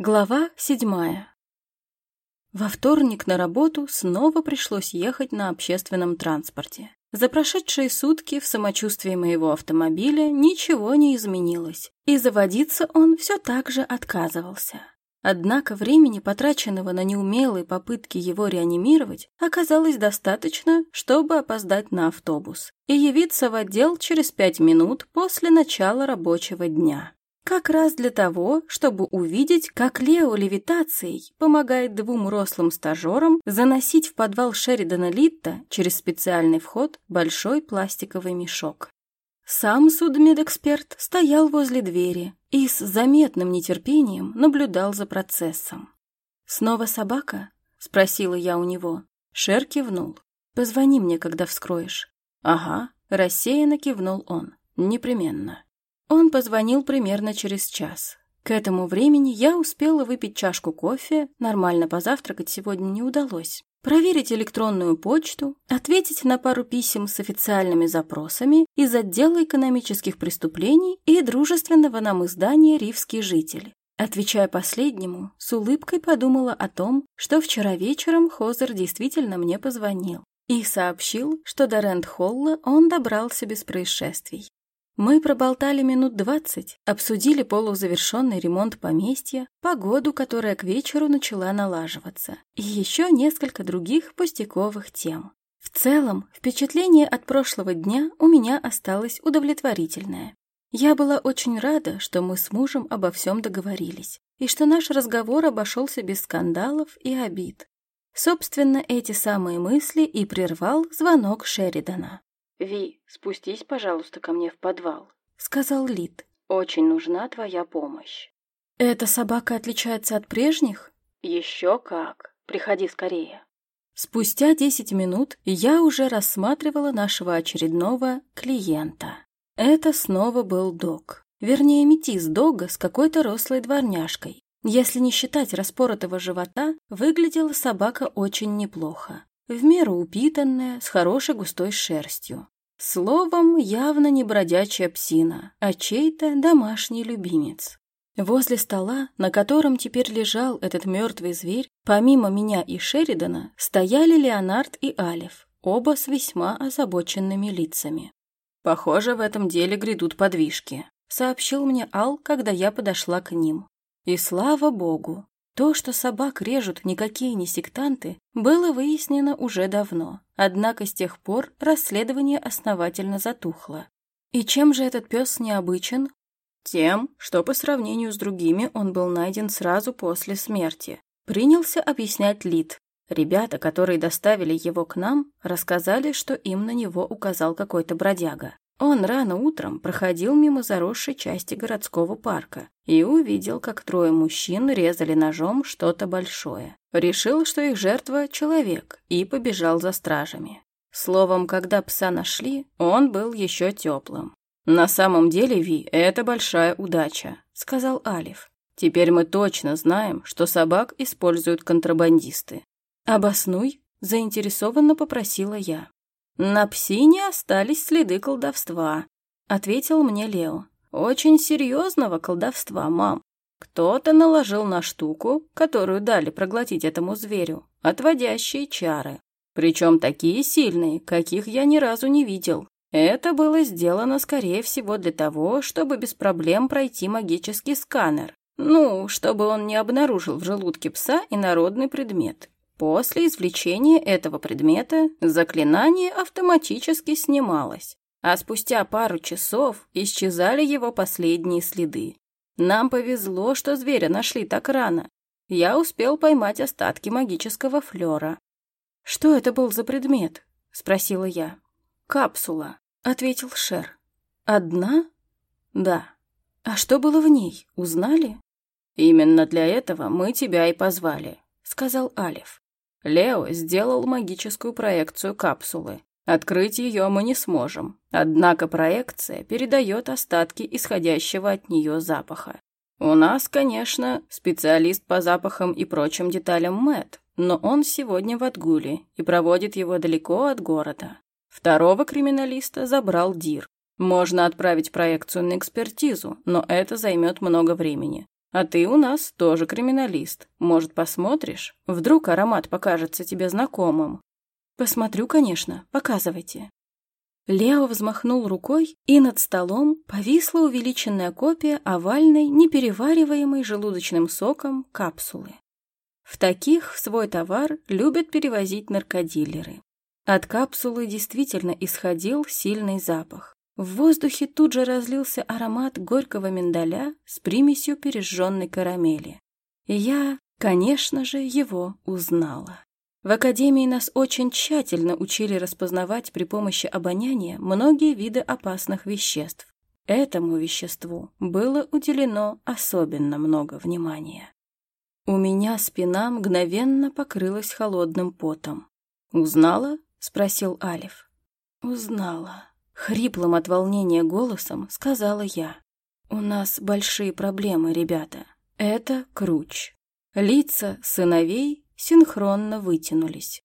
Глава седьмая. Во вторник на работу снова пришлось ехать на общественном транспорте. За прошедшие сутки в самочувствии моего автомобиля ничего не изменилось, и заводиться он все так же отказывался. Однако времени, потраченного на неумелые попытки его реанимировать, оказалось достаточно, чтобы опоздать на автобус и явиться в отдел через пять минут после начала рабочего дня. Как раз для того, чтобы увидеть, как Лео левитацией помогает двум рослым стажерам заносить в подвал Шеридана Литта через специальный вход большой пластиковый мешок. Сам судмедэксперт стоял возле двери и с заметным нетерпением наблюдал за процессом. «Снова собака?» — спросила я у него. Шер кивнул. «Позвони мне, когда вскроешь». «Ага», — рассеянно кивнул он. «Непременно». Он позвонил примерно через час. К этому времени я успела выпить чашку кофе, нормально позавтракать сегодня не удалось, проверить электронную почту, ответить на пару писем с официальными запросами из отдела экономических преступлений и дружественного нам издания «Ривский житель». Отвечая последнему, с улыбкой подумала о том, что вчера вечером Хозер действительно мне позвонил и сообщил, что до Рэнд-Холла он добрался без происшествий. Мы проболтали минут двадцать, обсудили полузавершенный ремонт поместья, погоду, которая к вечеру начала налаживаться, и еще несколько других пустяковых тем. В целом, впечатление от прошлого дня у меня осталось удовлетворительное. Я была очень рада, что мы с мужем обо всем договорились, и что наш разговор обошелся без скандалов и обид. Собственно, эти самые мысли и прервал звонок Шеридана. «Ви, спустись, пожалуйста, ко мне в подвал», — сказал Лид. «Очень нужна твоя помощь». «Эта собака отличается от прежних?» «Еще как. Приходи скорее». Спустя десять минут я уже рассматривала нашего очередного клиента. Это снова был дог. Вернее, метис дога с какой-то рослой дворняжкой. Если не считать распоротого живота, выглядела собака очень неплохо в меру упитанная, с хорошей густой шерстью. Словом, явно не бродячая псина, а чей-то домашний любимец. Возле стола, на котором теперь лежал этот мертвый зверь, помимо меня и Шеридана, стояли Леонард и Алиф, оба с весьма озабоченными лицами. «Похоже, в этом деле грядут подвижки», — сообщил мне Ал, когда я подошла к ним. И слава богу, то, что собак режут никакие не сектанты, было выяснено уже давно, однако с тех пор расследование основательно затухло. И чем же этот пес необычен? Тем, что по сравнению с другими он был найден сразу после смерти. Принялся объяснять Лид. Ребята, которые доставили его к нам, рассказали, что им на него указал какой-то бродяга. Он рано утром проходил мимо заросшей части городского парка и увидел, как трое мужчин резали ножом что-то большое. Решил, что их жертва — человек, и побежал за стражами. Словом, когда пса нашли, он был еще теплым. «На самом деле, Ви, это большая удача», — сказал Алиф. «Теперь мы точно знаем, что собак используют контрабандисты». «Обоснуй», — заинтересованно попросила я. «На псине остались следы колдовства», — ответил мне Лео. «Очень серьезного колдовства, мам. Кто-то наложил на штуку, которую дали проглотить этому зверю, отводящие чары. Причем такие сильные, каких я ни разу не видел. Это было сделано, скорее всего, для того, чтобы без проблем пройти магический сканер. Ну, чтобы он не обнаружил в желудке пса инородный предмет. После извлечения этого предмета заклинание автоматически снималось, а спустя пару часов исчезали его последние следы. Нам повезло, что зверя нашли так рано. Я успел поймать остатки магического флера. «Что это был за предмет?» — спросила я. «Капсула», — ответил Шер. «Одна?» «Да». «А что было в ней, узнали?» «Именно для этого мы тебя и позвали», — сказал Алиф. Лео сделал магическую проекцию капсулы. Открыть ее мы не сможем, однако проекция передает остатки исходящего от нее запаха. У нас, конечно, специалист по запахам и прочим деталям Мэт, но он сегодня в отгуле и проводит его далеко от города. Второго криминалиста забрал Дир. Можно отправить проекцию на экспертизу, но это займет много времени. А ты у нас тоже криминалист. Может, посмотришь? Вдруг аромат покажется тебе знакомым. Посмотрю, конечно. Показывайте. Лео взмахнул рукой, и над столом повисла увеличенная копия овальной, неперевариваемой желудочным соком капсулы. В таких свой товар любят перевозить наркодилеры. От капсулы действительно исходил сильный запах. В воздухе тут же разлился аромат горького миндаля с примесью пережженной карамели. И я, конечно же, его узнала. В академии нас очень тщательно учили распознавать при помощи обоняния многие виды опасных веществ. Этому веществу было уделено особенно много внимания. У меня спина мгновенно покрылась холодным потом. «Узнала?» — спросил Алиф. «Узнала». Хриплым от волнения голосом сказала я. «У нас большие проблемы, ребята. Это Круч. Лица сыновей синхронно вытянулись.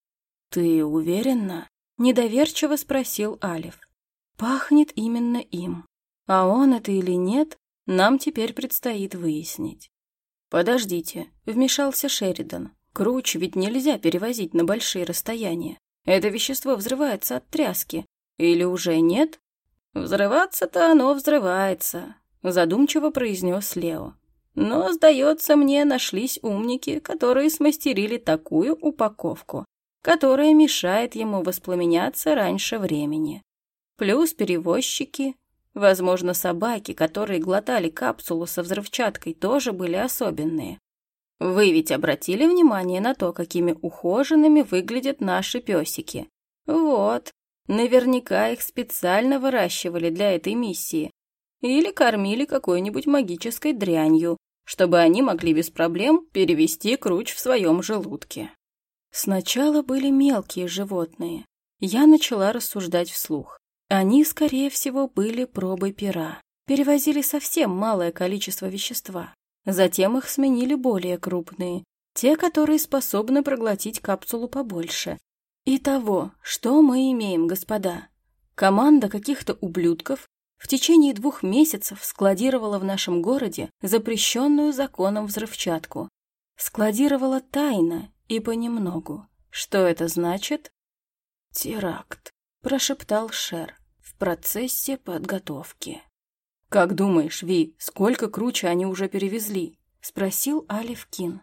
«Ты уверена?» — недоверчиво спросил Алиф. «Пахнет именно им. А он это или нет, нам теперь предстоит выяснить». «Подождите», — вмешался Шеридан. «Круч ведь нельзя перевозить на большие расстояния. Это вещество взрывается от тряски. Или уже нет?» «Взрываться-то оно взрывается», — задумчиво произнес Лео. Но, сдается мне, нашлись умники, которые смастерили такую упаковку, которая мешает ему воспламеняться раньше времени. Плюс перевозчики, возможно, собаки, которые глотали капсулу со взрывчаткой, тоже были особенные. Вы ведь обратили внимание на то, какими ухоженными выглядят наши песики? Вот, наверняка их специально выращивали для этой миссии. Или кормили какой-нибудь магической дрянью, чтобы они могли без проблем перевести круч в своем желудке. Сначала были мелкие животные. Я начала рассуждать вслух. Они, скорее всего, были пробой пера. Перевозили совсем малое количество вещества. Затем их сменили более крупные, те, которые способны проглотить капсулу побольше. Итого, что мы имеем, господа? Команда каких-то ублюдков в течение двух месяцев складировала в нашем городе запрещенную законом взрывчатку. Складировала тайно и понемногу. Что это значит? «Теракт», — прошептал Шер в процессе подготовки. «Как думаешь, Ви, сколько круче они уже перевезли?» — спросил Алиф Кин.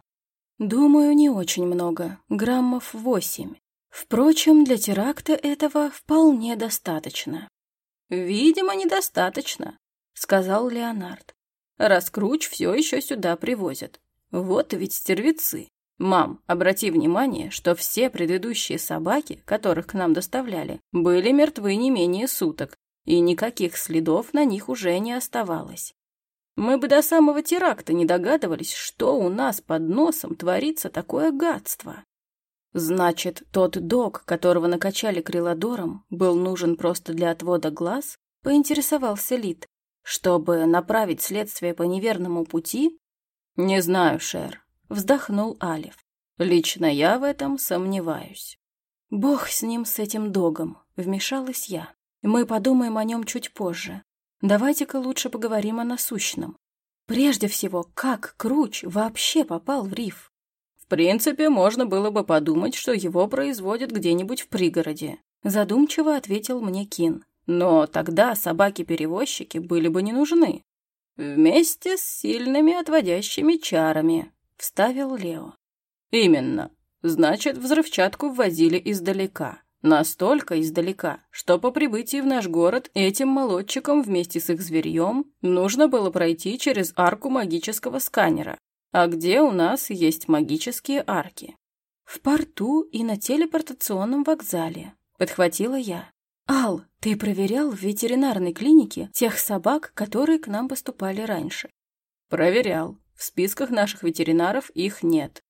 «Думаю, не очень много, граммов восемь. Впрочем, для теракта этого вполне достаточно. «Видимо, недостаточно», — сказал Леонард. «Раскруч все еще сюда привозят. Вот ведь стервецы. Мам, обрати внимание, что все предыдущие собаки, которых к нам доставляли, были мертвы не менее суток, и никаких следов на них уже не оставалось. Мы бы до самого теракта не догадывались, что у нас под носом творится такое гадство. Значит, тот дог, которого накачали крилодором, был нужен просто для отвода глаз? Поинтересовался Лид. Чтобы направить следствие по неверному пути? Не знаю, Шер. Вздохнул Алиф. Лично я в этом сомневаюсь. Бог с ним, с этим догом, вмешалась я. Мы подумаем о нем чуть позже. Давайте-ка лучше поговорим о насущном. Прежде всего, как Круч вообще попал в риф? Принципе, можно было бы подумать, что его производят где-нибудь в пригороде», задумчиво ответил мне Кин. «Но тогда собаки-перевозчики были бы не нужны. Вместе с сильными отводящими чарами», вставил Лео. «Именно. Значит, взрывчатку ввозили издалека. Настолько издалека, что по прибытии в наш город этим молодчикам вместе с их зверьем нужно было пройти через арку магического сканера, а где у нас есть магические арки? В порту и на телепортационном вокзале, подхватила я. Ал, ты проверял в ветеринарной клинике тех собак, которые к нам поступали раньше? Проверял. В списках наших ветеринаров их нет.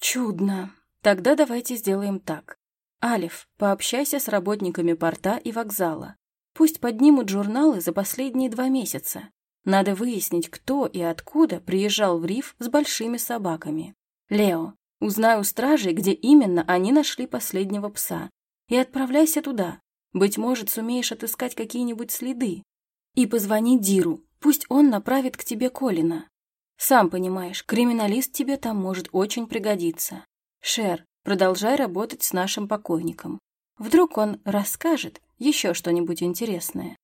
Чудно. Тогда давайте сделаем так. Алиф, пообщайся с работниками порта и вокзала. Пусть поднимут журналы за последние два месяца. Надо выяснить, кто и откуда приезжал в риф с большими собаками. Лео, узнай у стражей, где именно они нашли последнего пса, и отправляйся туда. Быть может, сумеешь отыскать какие-нибудь следы. И позвони Диру, пусть он направит к тебе Колина. Сам понимаешь, криминалист тебе там может очень пригодиться. Шер, продолжай работать с нашим покойником. Вдруг он расскажет еще что-нибудь интересное.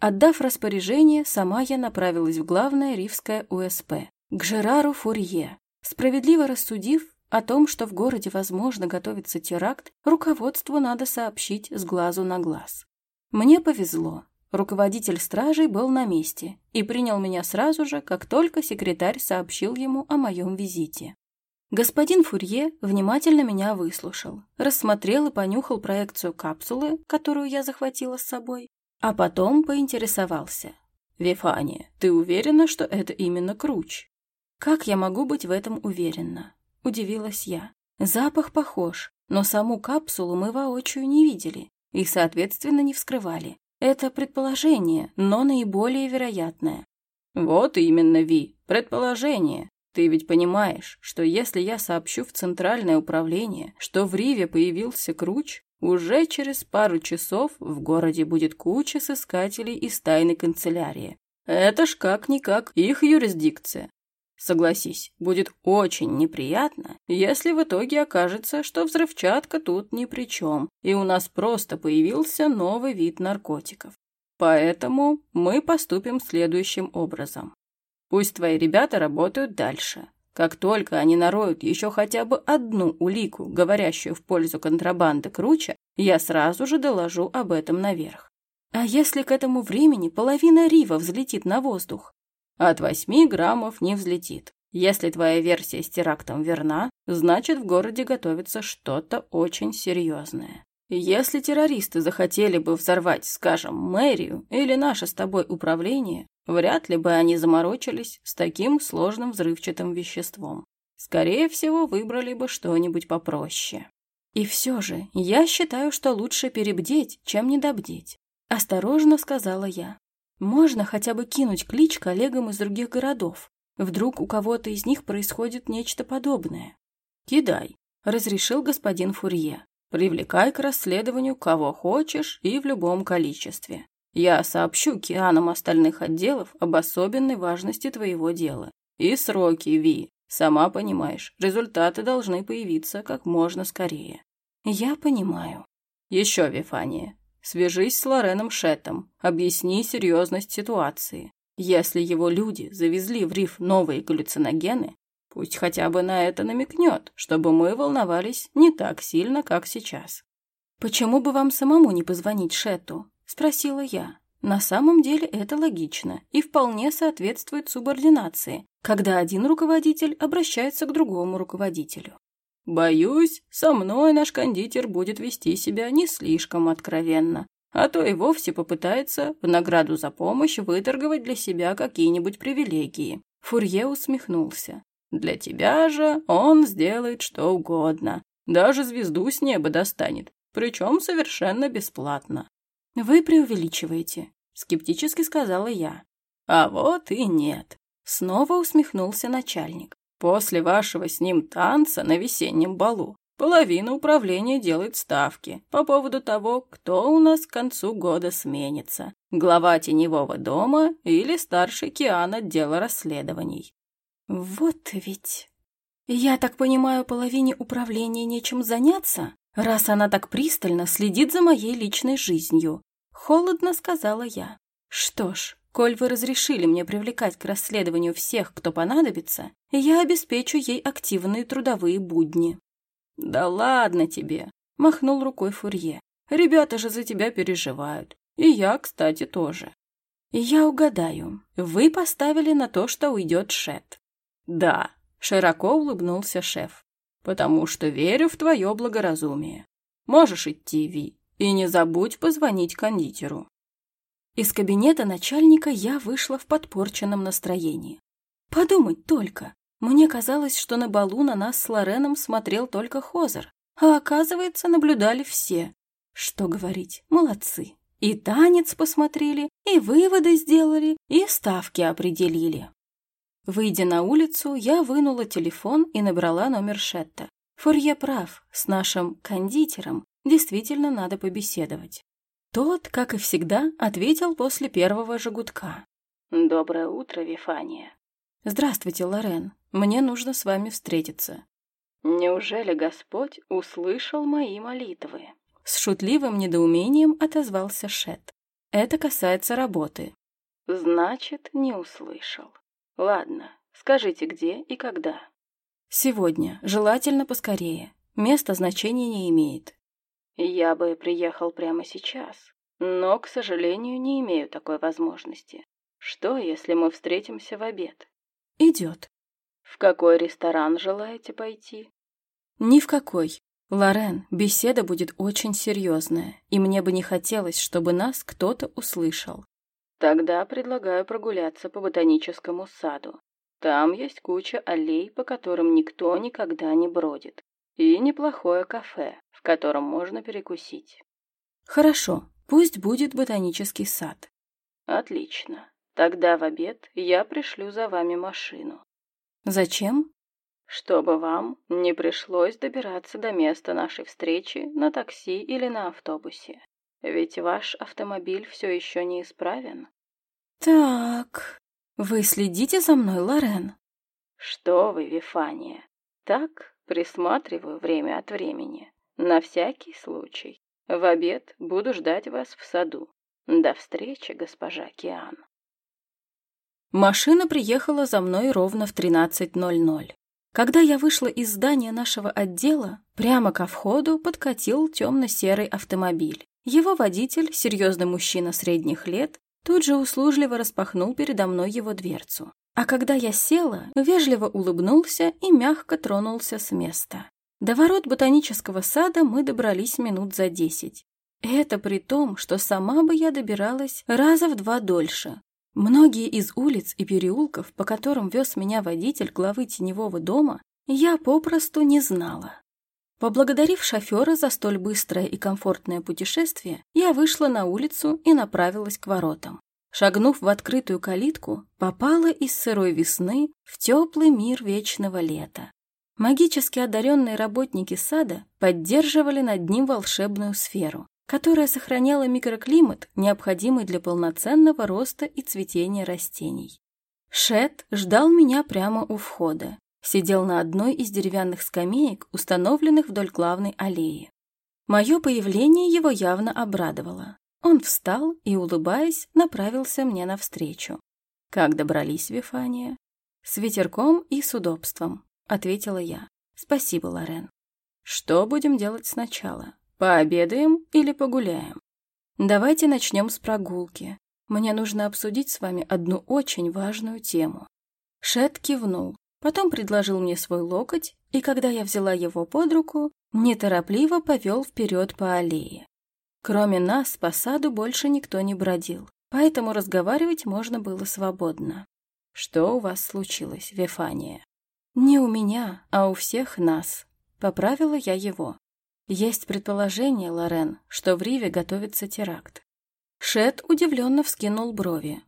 Отдав распоряжение, сама я направилась в главное Ривское УСП, к Жерару Фурье. Справедливо рассудив о том, что в городе, возможно, готовится теракт, руководству надо сообщить с глазу на глаз. Мне повезло. Руководитель стражей был на месте и принял меня сразу же, как только секретарь сообщил ему о моем визите. Господин Фурье внимательно меня выслушал, рассмотрел и понюхал проекцию капсулы, которую я захватила с собой, а потом поинтересовался. «Вифания, ты уверена, что это именно круч?» «Как я могу быть в этом уверена?» – удивилась я. «Запах похож, но саму капсулу мы воочию не видели и, соответственно, не вскрывали. Это предположение, но наиболее вероятное». «Вот именно, Ви, предположение. Ты ведь понимаешь, что если я сообщу в Центральное управление, что в Риве появился Круч, уже через пару часов в городе будет куча сыскателей из тайной канцелярии. Это ж как-никак их юрисдикция. Согласись, будет очень неприятно, если в итоге окажется, что взрывчатка тут ни при чем, и у нас просто появился новый вид наркотиков. Поэтому мы поступим следующим образом. Пусть твои ребята работают дальше. Как только они нароют еще хотя бы одну улику, говорящую в пользу контрабанды круче, я сразу же доложу об этом наверх. А если к этому времени половина рива взлетит на воздух? От восьми граммов не взлетит. Если твоя версия с терактом верна, значит в городе готовится что-то очень серьезное. Если террористы захотели бы взорвать, скажем, мэрию или наше с тобой управление, вряд ли бы они заморочились с таким сложным взрывчатым веществом. Скорее всего, выбрали бы что-нибудь попроще. И все же, я считаю, что лучше перебдеть, чем недобдеть. Осторожно сказала я. Можно хотя бы кинуть клич коллегам из других городов. Вдруг у кого-то из них происходит нечто подобное. Кидай, разрешил господин Фурье. Привлекай к расследованию кого хочешь и в любом количестве. Я сообщу Кианам остальных отделов об особенной важности твоего дела. И сроки, Ви. Сама понимаешь, результаты должны появиться как можно скорее. Я понимаю. Еще, Вифания, свяжись с Лореном Шеттом, объясни серьезность ситуации. Если его люди завезли в риф новые галлюциногены, Пусть хотя бы на это намекнет, чтобы мы волновались не так сильно, как сейчас. «Почему бы вам самому не позвонить Шетту?» – спросила я. На самом деле это логично и вполне соответствует субординации, когда один руководитель обращается к другому руководителю. «Боюсь, со мной наш кондитер будет вести себя не слишком откровенно, а то и вовсе попытается в награду за помощь выторговать для себя какие-нибудь привилегии». Фурье усмехнулся. Для тебя же он сделает что угодно. Даже звезду с неба достанет, причем совершенно бесплатно. Вы преувеличиваете, скептически сказала я. А вот и нет. Снова усмехнулся начальник. После вашего с ним танца на весеннем балу половина управления делает ставки по поводу того, кто у нас к концу года сменится. Глава теневого дома или старший Киан отдела расследований. Вот ведь... Я так понимаю, половине управления нечем заняться, раз она так пристально следит за моей личной жизнью. Холодно сказала я. Что ж, коль вы разрешили мне привлекать к расследованию всех, кто понадобится, я обеспечу ей активные трудовые будни. Да ладно тебе, махнул рукой Фурье. Ребята же за тебя переживают. И я, кстати, тоже. Я угадаю. Вы поставили на то, что уйдет Шет. «Да», — широко улыбнулся шеф, «потому что верю в твое благоразумие. Можешь идти, Ви, и не забудь позвонить кондитеру». Из кабинета начальника я вышла в подпорченном настроении. Подумать только, мне казалось, что на балу на нас с Лореном смотрел только Хозер, а оказывается, наблюдали все. Что говорить, молодцы. И танец посмотрели, и выводы сделали, и ставки определили. Выйдя на улицу, я вынула телефон и набрала номер Шетта. Фурье прав, с нашим кондитером действительно надо побеседовать. Тот, как и всегда, ответил после первого же гудка. «Доброе утро, Вифания». «Здравствуйте, Лорен. Мне нужно с вами встретиться». «Неужели Господь услышал мои молитвы?» С шутливым недоумением отозвался Шет. «Это касается работы». «Значит, не услышал. Ладно, скажите, где и когда». «Сегодня. Желательно поскорее. Место значения не имеет». «Я бы приехал прямо сейчас, но, к сожалению, не имею такой возможности. Что, если мы встретимся в обед?» «Идет». «В какой ресторан желаете пойти?» «Ни в какой. Лорен, беседа будет очень серьезная, и мне бы не хотелось, чтобы нас кто-то услышал». «Тогда предлагаю прогуляться по ботаническому саду. Там есть куча аллей, по которым никто никогда не бродит. И неплохое кафе, в котором можно перекусить. Хорошо, пусть будет ботанический сад. Отлично. Тогда в обед я пришлю за вами машину. Зачем? Чтобы вам не пришлось добираться до места нашей встречи на такси или на автобусе. Ведь ваш автомобиль все еще не исправен. Так, «Вы следите за мной, Лорен?» «Что вы, Вифания? Так, присматриваю время от времени. На всякий случай. В обед буду ждать вас в саду. До встречи, госпожа Киан». Машина приехала за мной ровно в 13.00. Когда я вышла из здания нашего отдела, прямо ко входу подкатил темно-серый автомобиль. Его водитель, серьезный мужчина средних лет, тут же услужливо распахнул передо мной его дверцу. А когда я села, вежливо улыбнулся и мягко тронулся с места. До ворот ботанического сада мы добрались минут за десять. Это при том, что сама бы я добиралась раза в два дольше. Многие из улиц и переулков, по которым вез меня водитель главы теневого дома, я попросту не знала. Поблагодарив шофера за столь быстрое и комфортное путешествие, я вышла на улицу и направилась к воротам. Шагнув в открытую калитку, попала из сырой весны в теплый мир вечного лета. Магически одаренные работники сада поддерживали над ним волшебную сферу, которая сохраняла микроклимат, необходимый для полноценного роста и цветения растений. Шет ждал меня прямо у входа, сидел на одной из деревянных скамеек, установленных вдоль главной аллеи. Мое появление его явно обрадовало. Он встал и, улыбаясь, направился мне навстречу. «Как добрались, Вифания?» «С ветерком и с удобством», — ответила я. «Спасибо, Лорен». «Что будем делать сначала? Пообедаем или погуляем?» «Давайте начнем с прогулки. Мне нужно обсудить с вами одну очень важную тему». Шет кивнул, Потом предложил мне свой локоть, и когда я взяла его под руку, неторопливо повел вперед по аллее. Кроме нас по саду больше никто не бродил, поэтому разговаривать можно было свободно. «Что у вас случилось, Вефания?» «Не у меня, а у всех нас», — поправила я его. «Есть предположение, Лорен, что в Риве готовится теракт». Шет удивленно вскинул брови.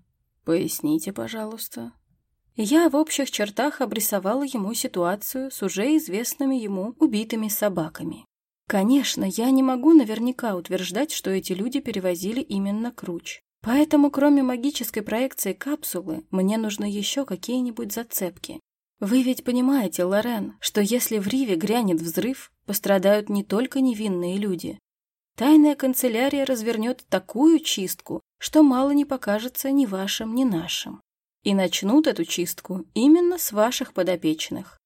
«Поясните, пожалуйста». Я в общих чертах обрисовала ему ситуацию с уже известными ему убитыми собаками. Конечно, я не могу наверняка утверждать, что эти люди перевозили именно Круч. Поэтому, кроме магической проекции капсулы, мне нужны еще какие-нибудь зацепки. Вы ведь понимаете, Лорен, что если в Риве грянет взрыв, пострадают не только невинные люди. Тайная канцелярия развернет такую чистку, что мало не покажется ни вашим, ни нашим. И начнут эту чистку именно с ваших подопечных.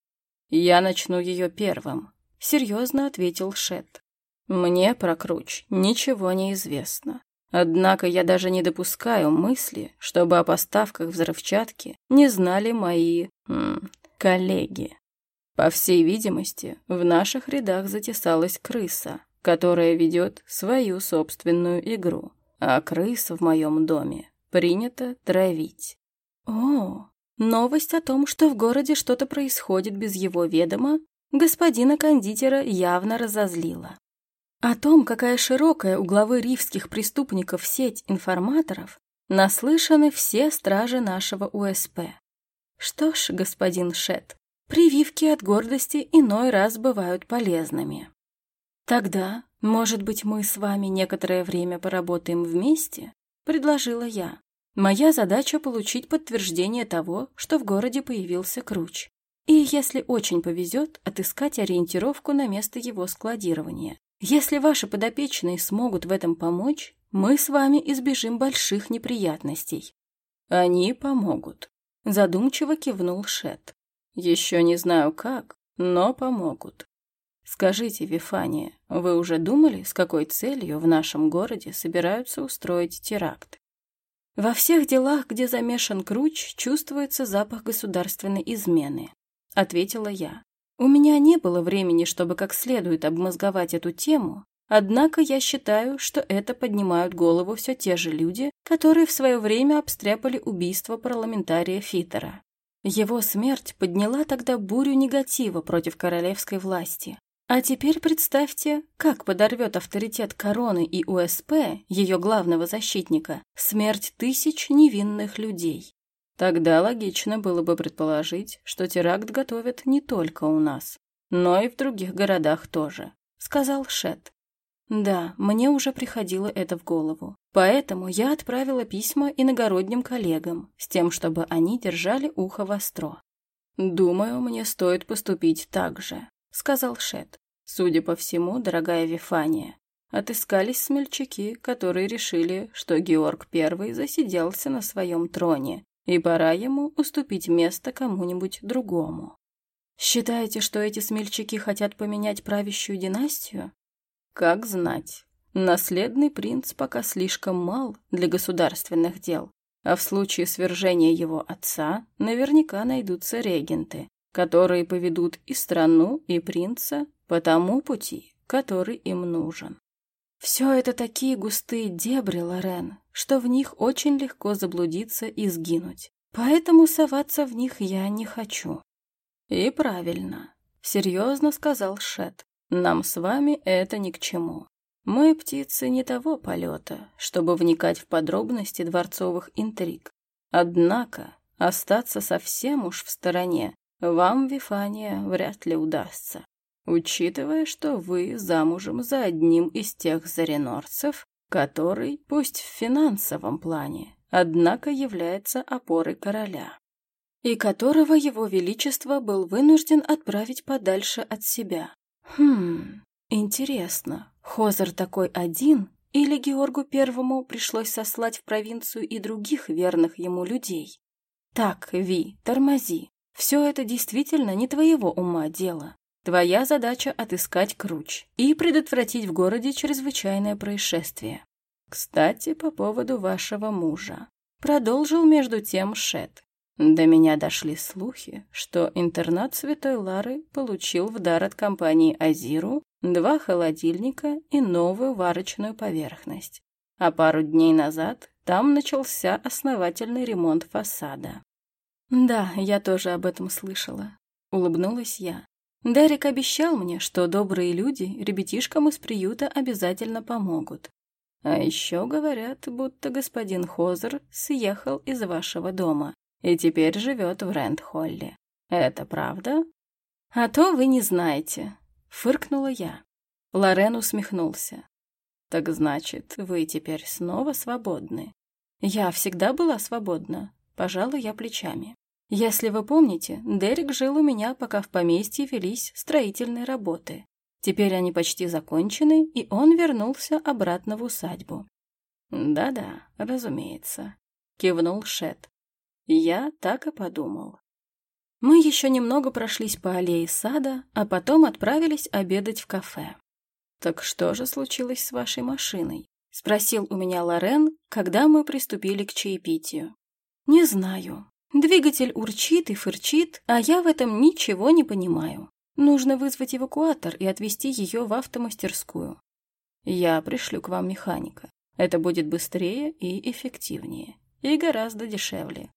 Я начну ее первым, серьезно ответил Шет. Мне про Круч ничего не известно. Однако я даже не допускаю мысли, чтобы о поставках взрывчатки не знали мои м, коллеги. По всей видимости, в наших рядах затесалась крыса, которая ведет свою собственную игру, а крыс в моем доме принято травить. О, новость о том, что в городе что-то происходит без его ведома, господина кондитера явно разозлила. О том, какая широкая у главы ривских преступников сеть информаторов, наслышаны все стражи нашего УСП. Что ж, господин Шет, прививки от гордости иной раз бывают полезными. Тогда, может быть, мы с вами некоторое время поработаем вместе, предложила я. Моя задача — получить подтверждение того, что в городе появился Круч. И, если очень повезет, отыскать ориентировку на место его складирования. Если ваши подопечные смогут в этом помочь, мы с вами избежим больших неприятностей. Они помогут. Задумчиво кивнул Шет. Еще не знаю как, но помогут. Скажите, Вифания, вы уже думали, с какой целью в нашем городе собираются устроить теракт? Во всех делах, где замешан Круч, чувствуется запах государственной измены, ответила я. У меня не было времени, чтобы как следует обмозговать эту тему, однако я считаю, что это поднимают голову все те же люди, которые в свое время обстряпали убийство парламентария Фитера. Его смерть подняла тогда бурю негатива против королевской власти. А теперь представьте, как подорвет авторитет короны и УСП, ее главного защитника, смерть тысяч невинных людей. Тогда логично было бы предположить, что теракт готовят не только у нас, но и в других городах тоже, сказал Шет. Да, мне уже приходило это в голову. Поэтому я отправила письма иногородним коллегам, с тем, чтобы они держали ухо востро. «Думаю, мне стоит поступить так же», — сказал Шет. «Судя по всему, дорогая Вифания, отыскались смельчаки, которые решили, что Георг I засиделся на своем троне, и пора ему уступить место кому-нибудь другому». «Считаете, что эти смельчаки хотят поменять правящую династию?» Как знать. Наследный принц пока слишком мал для государственных дел, а в случае свержения его отца наверняка найдутся регенты, которые поведут и страну, и принца по тому пути, который им нужен. Все это такие густые дебри, Лорен, что в них очень легко заблудиться и сгинуть. Поэтому соваться в них я не хочу. И правильно, серьезно сказал Шет. Нам с вами это ни к чему. Мы птицы не того полета, чтобы вникать в подробности дворцовых интриг. Однако остаться совсем уж в стороне вам, Вифания, вряд ли удастся, учитывая, что вы замужем за одним из тех заренорцев, который, пусть в финансовом плане, однако является опорой короля. И которого его величество был вынужден отправить подальше от себя. Хм, интересно, Хозер такой один, или Георгу Первому пришлось сослать в провинцию и других верных ему людей? Так, Ви, тормози. Все это действительно не твоего ума дело. Твоя задача — отыскать Круч и предотвратить в городе чрезвычайное происшествие. Кстати, по поводу вашего мужа. Продолжил между тем Шет. До меня дошли слухи, что интернат Святой Лары получил в дар от компании «Азиру» два холодильника и новую варочную поверхность. А пару дней назад там начался основательный ремонт фасада. «Да, я тоже об этом слышала», — улыбнулась я. Дерек обещал мне, что добрые люди ребятишкам из приюта обязательно помогут. А еще говорят, будто господин Хозер съехал из вашего дома и теперь живет в Рэнд-Холле. Это правда? А то вы не знаете, фыркнула я. Лорен усмехнулся. Так значит, вы теперь снова свободны? Я всегда была свободна, пожала я плечами. Если вы помните, Дерек жил у меня, пока в поместье велись строительные работы. Теперь они почти закончены, и он вернулся обратно в усадьбу. «Да-да, разумеется», — кивнул Шет. Я так и подумал. Мы еще немного прошлись по аллее сада, а потом отправились обедать в кафе. «Так что же случилось с вашей машиной?» — спросил у меня Лорен, когда мы приступили к чаепитию. «Не знаю. Двигатель урчит и фырчит, а я в этом ничего не понимаю. Нужно вызвать эвакуатор и отвезти ее в автомастерскую. Я пришлю к вам механика. Это будет быстрее и эффективнее. И гораздо дешевле.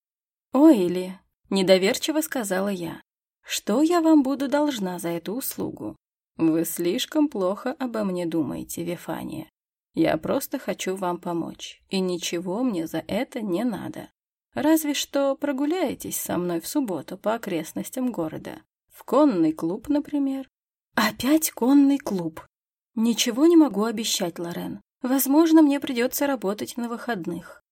«Ой, Или», — недоверчиво сказала я, — «что я вам буду должна за эту услугу?» «Вы слишком плохо обо мне думаете, Вифания. Я просто хочу вам помочь, и ничего мне за это не надо. Разве что прогуляетесь со мной в субботу по окрестностям города. В конный клуб, например». «Опять конный клуб?» «Ничего не могу обещать, Лорен. Возможно, мне придется работать на выходных».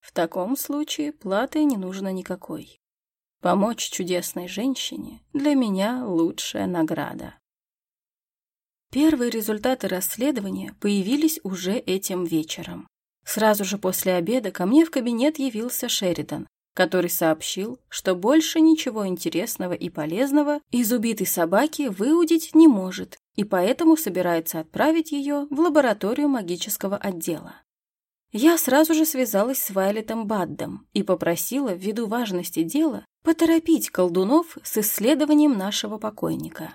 В таком случае платы не нужно никакой. Помочь чудесной женщине для меня лучшая награда. Первые результаты расследования появились уже этим вечером. Сразу же после обеда ко мне в кабинет явился Шеридан, который сообщил, что больше ничего интересного и полезного из убитой собаки выудить не может, и поэтому собирается отправить ее в лабораторию магического отдела. Я сразу же связалась с Вайлетом Баддом и попросила, ввиду важности дела, поторопить колдунов с исследованием нашего покойника.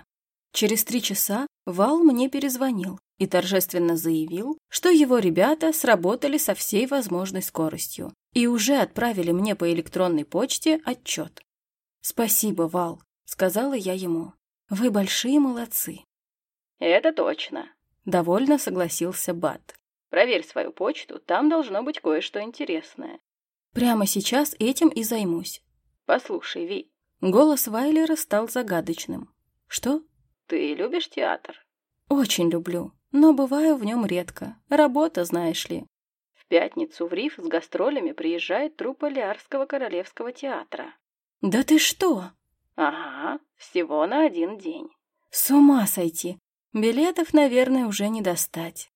Через три часа Вал мне перезвонил и торжественно заявил, что его ребята сработали со всей возможной скоростью и уже отправили мне по электронной почте отчет. «Спасибо, Вал», — сказала я ему. «Вы большие молодцы». «Это точно», — довольно согласился Бат. «Проверь свою почту, там должно быть кое-что интересное». «Прямо сейчас этим и займусь». «Послушай, Ви». Голос Вайлера стал загадочным. «Что?» «Ты любишь театр?» «Очень люблю, но бываю в нем редко. Работа, знаешь ли». В пятницу в Риф с гастролями приезжает труппа Лиарского королевского театра. «Да ты что?» «Ага, всего на один день». «С ума сойти! Билетов, наверное, уже не достать».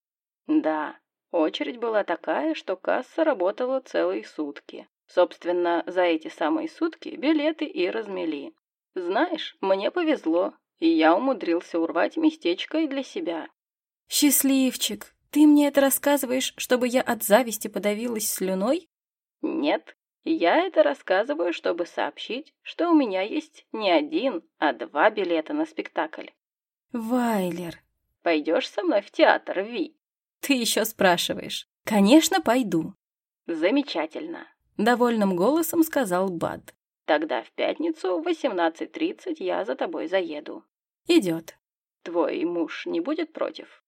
«Да, очередь была такая, что касса работала целые сутки. Собственно, за эти самые сутки билеты и размели. Знаешь, мне повезло, и я умудрился урвать местечко и для себя. «Счастливчик! Ты мне это рассказываешь, чтобы я от зависти подавилась слюной?» «Нет, я это рассказываю, чтобы сообщить, что у меня есть не один, а два билета на спектакль». «Вайлер!» «Пойдешь со мной в театр, Ви?» «Ты еще спрашиваешь. Конечно, пойду». «Замечательно», — довольным голосом сказал Бад. Тогда в пятницу в 18.30 я за тобой заеду. Идет. Твой муж не будет против?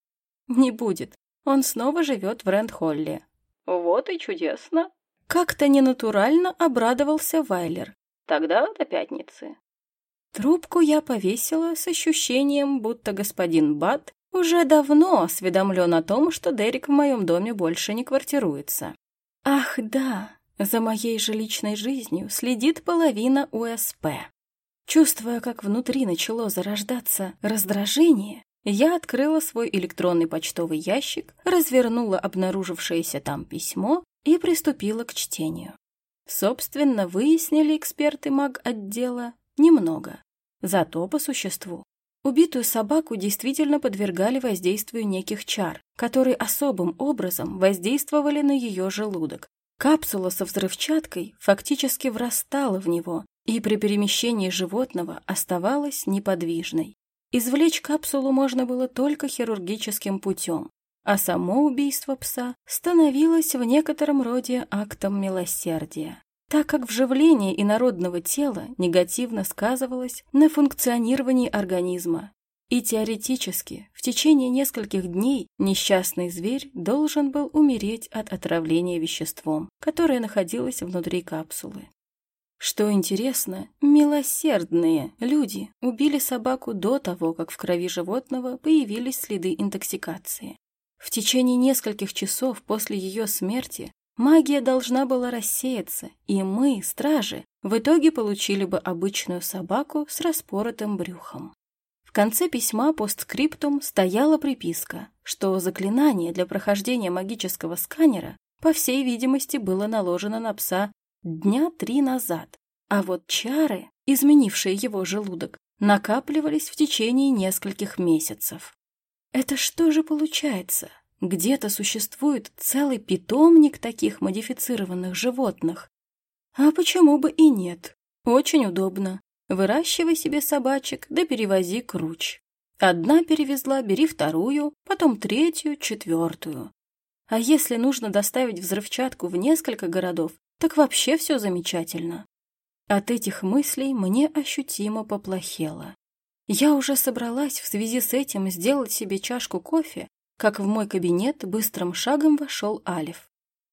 Не будет. Он снова живет в Рэндхолле. Вот и чудесно. Как-то ненатурально обрадовался Вайлер. Тогда до пятницы. Трубку я повесила с ощущением, будто господин Бат уже давно осведомлен о том, что Дерек в моем доме больше не квартируется. Ах, да, за моей же личной жизнью следит половина УСП. Чувствуя, как внутри начало зарождаться раздражение, я открыла свой электронный почтовый ящик, развернула обнаружившееся там письмо и приступила к чтению. Собственно, выяснили эксперты маг-отдела немного. Зато по существу. Убитую собаку действительно подвергали воздействию неких чар, которые особым образом воздействовали на ее желудок, Капсула со взрывчаткой фактически врастала в него и при перемещении животного оставалась неподвижной. Извлечь капсулу можно было только хирургическим путем, а само убийство пса становилось в некотором роде актом милосердия, так как вживление инородного тела негативно сказывалось на функционировании организма и теоретически, в течение нескольких дней несчастный зверь должен был умереть от отравления веществом, которое находилось внутри капсулы. Что интересно, милосердные люди убили собаку до того, как в крови животного появились следы интоксикации. В течение нескольких часов после ее смерти магия должна была рассеяться, и мы, стражи, в итоге получили бы обычную собаку с распоротым брюхом. В конце письма постскриптум стояла приписка, что заклинание для прохождения магического сканера, по всей видимости, было наложено на пса дня три назад, а вот чары, изменившие его желудок, накапливались в течение нескольких месяцев. Это что же получается? Где-то существует целый питомник таких модифицированных животных. А почему бы и нет? Очень удобно. Выращивай себе собачек, да перевози круч. Одна перевезла, бери вторую, потом третью, четвертую. А если нужно доставить взрывчатку в несколько городов, так вообще все замечательно. От этих мыслей мне ощутимо поплохело. Я уже собралась в связи с этим сделать себе чашку кофе, как в мой кабинет быстрым шагом вошел Алиф.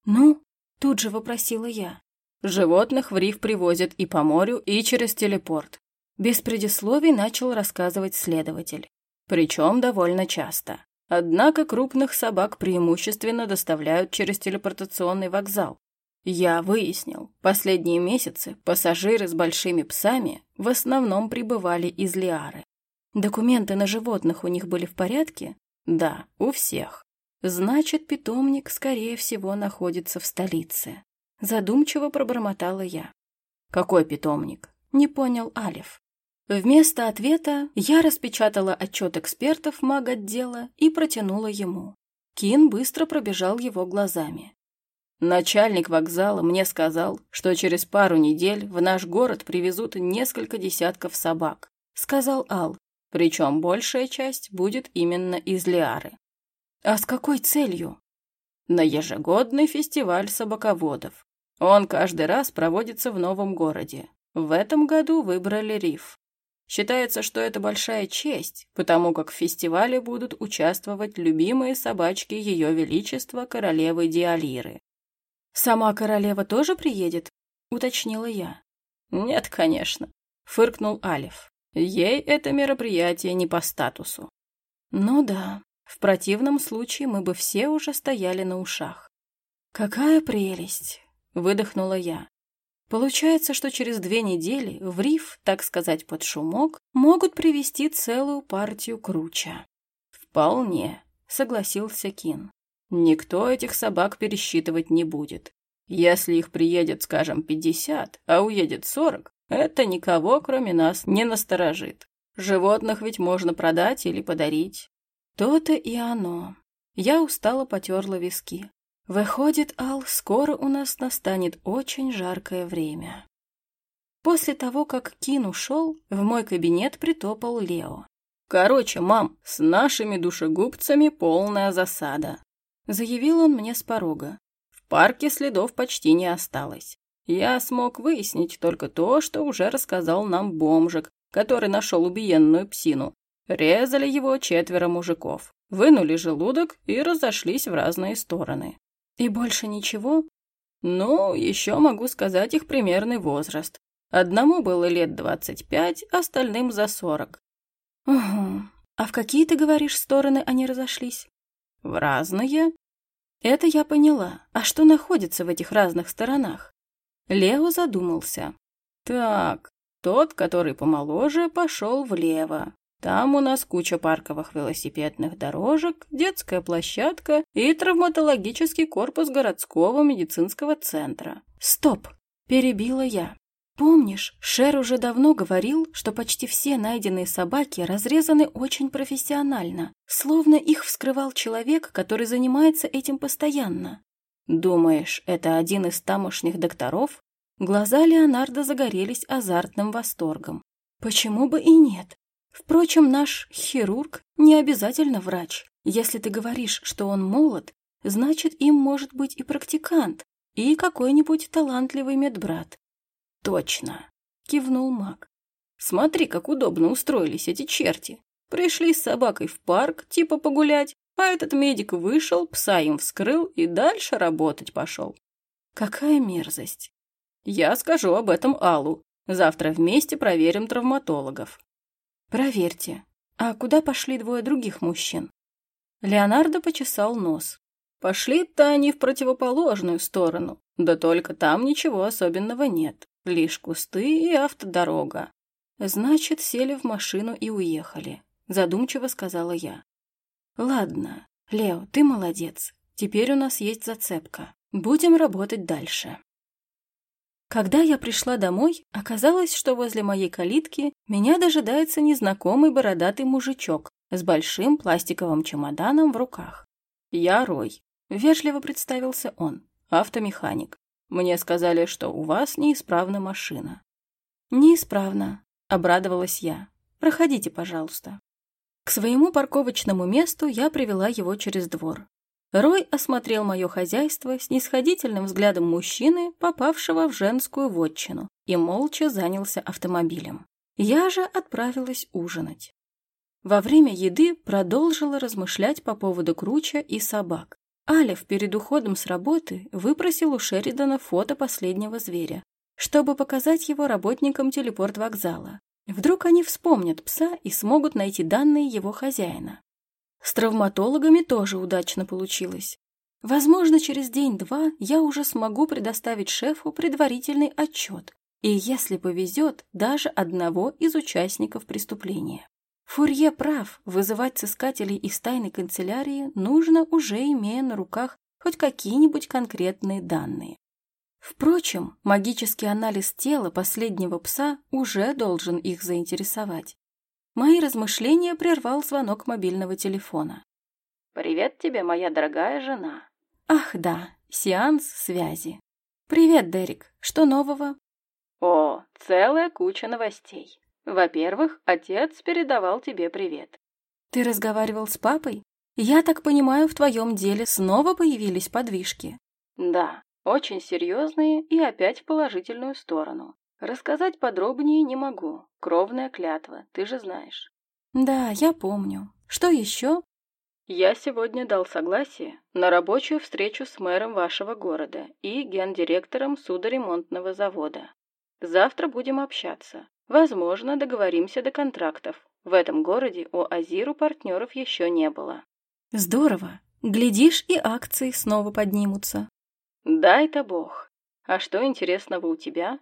«Ну?» — тут же вопросила я. Животных в риф привозят и по морю, и через телепорт. Без предисловий начал рассказывать следователь. Причем довольно часто. Однако крупных собак преимущественно доставляют через телепортационный вокзал. Я выяснил, последние месяцы пассажиры с большими псами в основном прибывали из Лиары. Документы на животных у них были в порядке? Да, у всех. Значит, питомник, скорее всего, находится в столице. Задумчиво пробормотала я. Какой питомник? Не понял Алиф. Вместо ответа я распечатала отчет экспертов маг-отдела и протянула ему. Кин быстро пробежал его глазами. Начальник вокзала мне сказал, что через пару недель в наш город привезут несколько десятков собак, сказал Ал, причем большая часть будет именно из Лиары. А с какой целью? На ежегодный фестиваль собаководов. Он каждый раз проводится в новом городе. В этом году выбрали Риф. Считается, что это большая честь, потому как в фестивале будут участвовать любимые собачки Ее Величества королевы Диалиры. «Сама королева тоже приедет?» — уточнила я. «Нет, конечно», — фыркнул Алиф. «Ей это мероприятие не по статусу». «Ну да, в противном случае мы бы все уже стояли на ушах». «Какая прелесть!» — выдохнула я. Получается, что через две недели в риф, так сказать, под шумок, могут привести целую партию круча. «Вполне», — согласился Кин. Никто этих собак пересчитывать не будет. Если их приедет, скажем, пятьдесят, а уедет сорок, это никого, кроме нас, не насторожит. Животных ведь можно продать или подарить. То-то и оно. Я устало потерла виски. Выходит, Ал, скоро у нас настанет очень жаркое время. После того, как Кин ушел, в мой кабинет притопал Лео. «Короче, мам, с нашими душегубцами полная засада. Заявил он мне с порога. В парке следов почти не осталось. Я смог выяснить только то, что уже рассказал нам бомжик, который нашел убиенную псину. Резали его четверо мужиков, вынули желудок и разошлись в разные стороны. И больше ничего? Ну, еще могу сказать их примерный возраст. Одному было лет двадцать пять, остальным за сорок. Угу. А в какие, ты говоришь, стороны они разошлись? В разные. Это я поняла. А что находится в этих разных сторонах? Лео задумался. Так, тот, который помоложе, пошел влево. Там у нас куча парковых велосипедных дорожек, детская площадка и травматологический корпус городского медицинского центра. Стоп! Перебила я. Помнишь, Шер уже давно говорил, что почти все найденные собаки разрезаны очень профессионально, словно их вскрывал человек, который занимается этим постоянно. Думаешь, это один из тамошних докторов? Глаза Леонардо загорелись азартным восторгом. Почему бы и нет? Впрочем, наш хирург не обязательно врач. Если ты говоришь, что он молод, значит, им может быть и практикант, и какой-нибудь талантливый медбрат. «Точно!» — кивнул маг. «Смотри, как удобно устроились эти черти. Пришли с собакой в парк, типа погулять, а этот медик вышел, пса им вскрыл и дальше работать пошел. Какая мерзость! Я скажу об этом Аллу. Завтра вместе проверим травматологов. Проверьте. А куда пошли двое других мужчин? Леонардо почесал нос. Пошли-то они в противоположную сторону, да только там ничего особенного нет. Лишь кусты и автодорога. Значит, сели в машину и уехали, задумчиво сказала я. Ладно, Лео, ты молодец. Теперь у нас есть зацепка. Будем работать дальше. Когда я пришла домой, оказалось, что возле моей калитки меня дожидается незнакомый бородатый мужичок с большим пластиковым чемоданом в руках. «Я Рой», — вежливо представился он, автомеханик. Мне сказали, что у вас неисправна машина». «Неисправна», — обрадовалась я. «Проходите, пожалуйста». К своему парковочному месту я привела его через двор. Рой осмотрел мое хозяйство с нисходительным взглядом мужчины, попавшего в женскую вотчину, и молча занялся автомобилем. Я же отправилась ужинать. Во время еды продолжила размышлять по поводу круча и собак. Алиф перед уходом с работы выпросил у Шеридана фото последнего зверя, чтобы показать его работникам телепорт-вокзала. Вдруг они вспомнят пса и смогут найти данные его хозяина. С травматологами тоже удачно получилось. Возможно, через день-два я уже смогу предоставить шефу предварительный отчет, и, если повезет, даже одного из участников преступления. Фурье прав, вызывать сыскателей из тайной канцелярии нужно, уже имея на руках хоть какие-нибудь конкретные данные. Впрочем, магический анализ тела последнего пса уже должен их заинтересовать. Мои размышления прервал звонок мобильного телефона. «Привет тебе, моя дорогая жена». «Ах да, сеанс связи. Привет, Дерек. Что нового?» «О, целая куча новостей. Во-первых, отец передавал тебе привет». «Ты разговаривал с папой? Я так понимаю, в твоем деле снова появились подвижки?» «Да, очень серьезные и опять в положительную сторону. Рассказать подробнее не могу. Кровная клятва, ты же знаешь. Да, я помню. Что еще? Я сегодня дал согласие на рабочую встречу с мэром вашего города и гендиректором судоремонтного завода. Завтра будем общаться. Возможно, договоримся до контрактов. В этом городе у Азиру партнеров еще не было. Здорово. Глядишь, и акции снова поднимутся. Дай-то бог. А что интересного у тебя?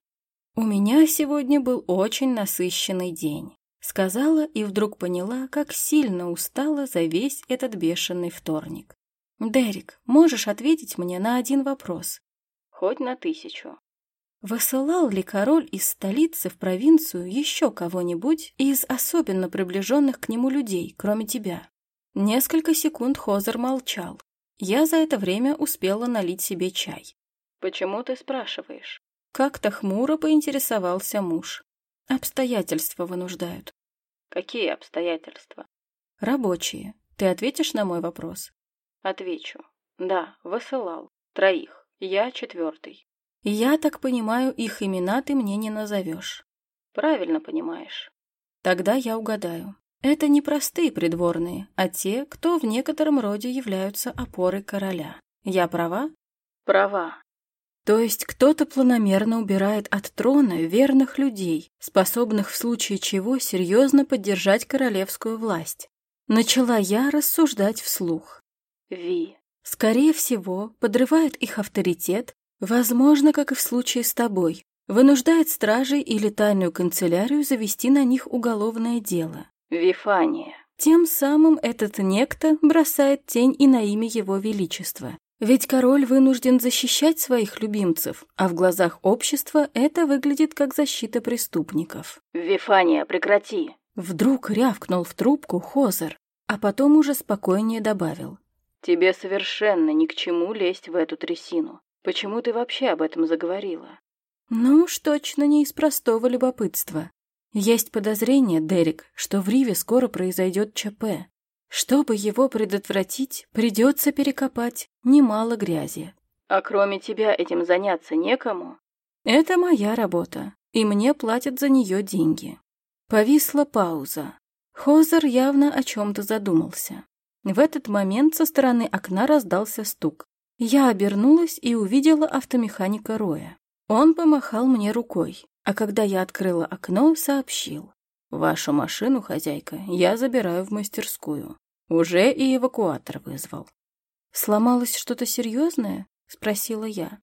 У меня сегодня был очень насыщенный день. Сказала и вдруг поняла, как сильно устала за весь этот бешеный вторник. «Дерек, можешь ответить мне на один вопрос?» «Хоть на тысячу». Высылал ли король из столицы в провинцию еще кого-нибудь из особенно приближенных к нему людей, кроме тебя? Несколько секунд Хозер молчал, я за это время успела налить себе чай. «Почему ты спрашиваешь?» Как-то хмуро поинтересовался муж. Обстоятельства вынуждают. Какие обстоятельства? Рабочие. Ты ответишь на мой вопрос? Отвечу. Да, высылал. Троих. Я четвертый. Я так понимаю, их имена ты мне не назовешь. Правильно понимаешь. Тогда я угадаю. Это не простые придворные, а те, кто в некотором роде являются опорой короля. Я права? Права. То есть кто-то планомерно убирает от трона верных людей, способных в случае чего серьезно поддержать королевскую власть. Начала я рассуждать вслух. Ви. Скорее всего, подрывает их авторитет, возможно, как и в случае с тобой, вынуждает стражей или тайную канцелярию завести на них уголовное дело. Вифания. Тем самым этот некто бросает тень и на имя его величества. Ведь король вынужден защищать своих любимцев, а в глазах общества это выглядит как защита преступников. «Вифания, прекрати!» Вдруг рявкнул в трубку Хозер, а потом уже спокойнее добавил. «Тебе совершенно ни к чему лезть в эту трясину. Почему ты вообще об этом заговорила?» «Ну уж точно не из простого любопытства. Есть подозрение, Дерек, что в Риве скоро произойдет ЧП. Чтобы его предотвратить, придется перекопать немало грязи. А кроме тебя этим заняться некому? Это моя работа, и мне платят за нее деньги. Повисла пауза. Хозер явно о чем-то задумался. В этот момент со стороны окна раздался стук. Я обернулась и увидела автомеханика Роя. Он помахал мне рукой. А когда я открыла окно, сообщил. «Вашу машину, хозяйка, я забираю в мастерскую. Уже и эвакуатор вызвал». «Сломалось что-то серьезное?» — спросила я.